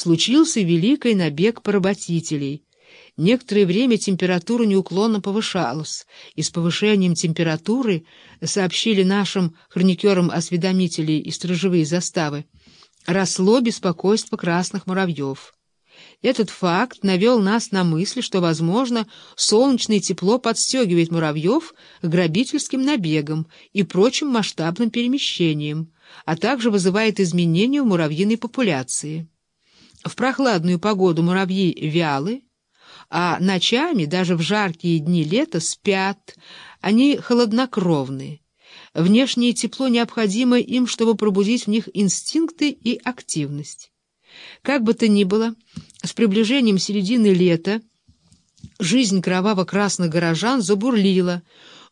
случился великий набег поработителей. Некоторое время температура неуклонно повышалась, и с повышением температуры, сообщили нашим хроникерам-осведомителей и сторожевые заставы, росло беспокойство красных муравьев. Этот факт навел нас на мысль, что, возможно, солнечное тепло подстегивает муравьев грабительским набегам и прочим масштабным перемещениям, а также вызывает изменения в муравьиной популяции. В прохладную погоду муравьи вялы, а ночами, даже в жаркие дни лета, спят, они холоднокровны. Внешнее тепло необходимо им, чтобы пробудить в них инстинкты и активность. Как бы то ни было, с приближением середины лета жизнь кроваво-красных горожан забурлила,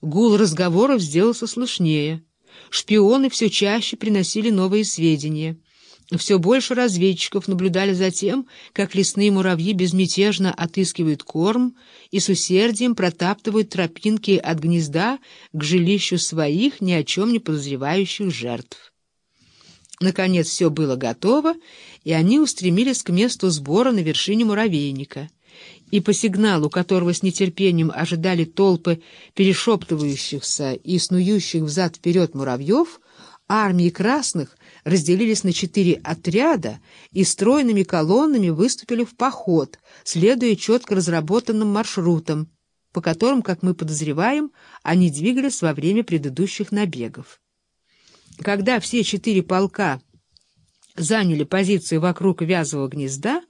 гул разговоров сделался слышнее. Шпионы все чаще приносили новые сведения. Все больше разведчиков наблюдали за тем, как лесные муравьи безмятежно отыскивают корм и с усердием протаптывают тропинки от гнезда к жилищу своих ни о чем не подозревающих жертв. Наконец все было готово, и они устремились к месту сбора на вершине муравейника. И по сигналу, которого с нетерпением ожидали толпы перешептывающихся и снующих взад-вперед муравьев, армии красных разделились на четыре отряда и стройными колоннами выступили в поход, следуя четко разработанным маршрутам, по которым, как мы подозреваем, они двигались во время предыдущих набегов. Когда все четыре полка заняли позиции вокруг вязового гнезда,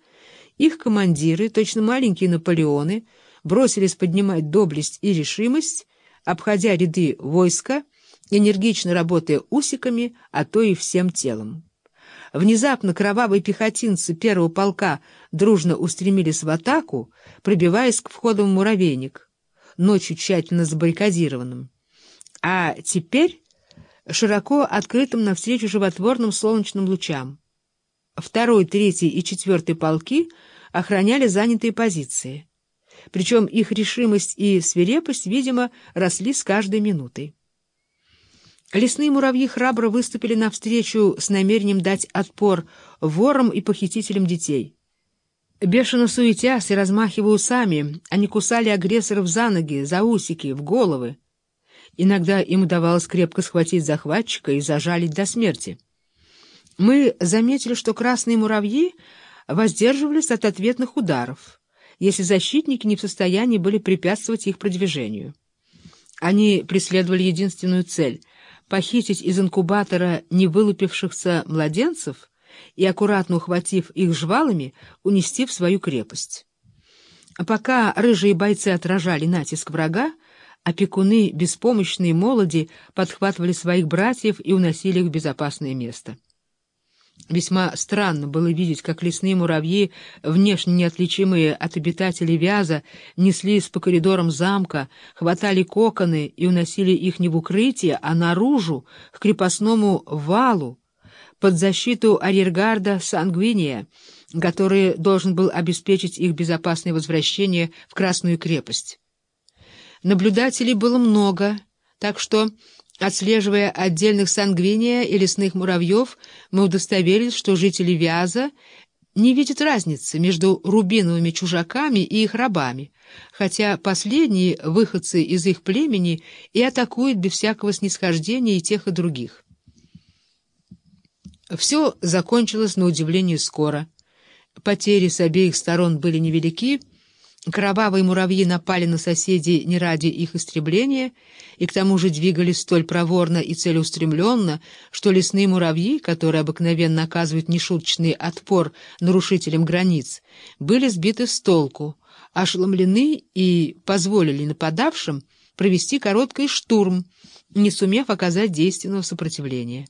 их командиры, точно маленькие Наполеоны, бросились поднимать доблесть и решимость, обходя ряды войска, энергично работая усиками, а то и всем телом. Внезапно кровавые пехотинцы первого полка дружно устремились в атаку, пробиваясь к входу в муравейник, ночью тщательно забаррикадированным. А теперь широко открытым навстречу животворным солнечным лучам. Второй, третий и четвертый полки охраняли занятые позиции. Причем их решимость и свирепость, видимо, росли с каждой минутой. Лесные муравьи храбро выступили навстречу с намерением дать отпор ворам и похитителям детей. Бешено суетясь и размахивая усами, они кусали агрессоров за ноги, за усики, в головы. Иногда им удавалось крепко схватить захватчика и зажалить до смерти. Мы заметили, что красные муравьи воздерживались от ответных ударов, если защитники не в состоянии были препятствовать их продвижению. Они преследовали единственную цель — похитить из инкубатора невылупившихся младенцев и, аккуратно ухватив их жвалами, унести в свою крепость. А пока рыжие бойцы отражали натиск врага, Опекуны, беспомощные молоди, подхватывали своих братьев и уносили их в безопасное место. Весьма странно было видеть, как лесные муравьи, внешне неотличимые от обитателей Вяза, неслись по коридорам замка, хватали коконы и уносили их не в укрытие, а наружу, к крепостному валу, под защиту арьергарда Сангвиния, который должен был обеспечить их безопасное возвращение в Красную крепость. Наблюдателей было много, так что, отслеживая отдельных сангвиния и лесных муравьев, мы удостоверились, что жители Вяза не видят разницы между рубиновыми чужаками и их рабами, хотя последние, выходцы из их племени, и атакуют без всякого снисхождения и тех, и других. Все закончилось на удивление скоро. Потери с обеих сторон были невелики, Кровавые муравьи напали на соседей не ради их истребления и к тому же двигались столь проворно и целеустремленно, что лесные муравьи, которые обыкновенно оказывают нешуточный отпор нарушителям границ, были сбиты с толку, ошеломлены и позволили нападавшим провести короткий штурм, не сумев оказать действенного сопротивления.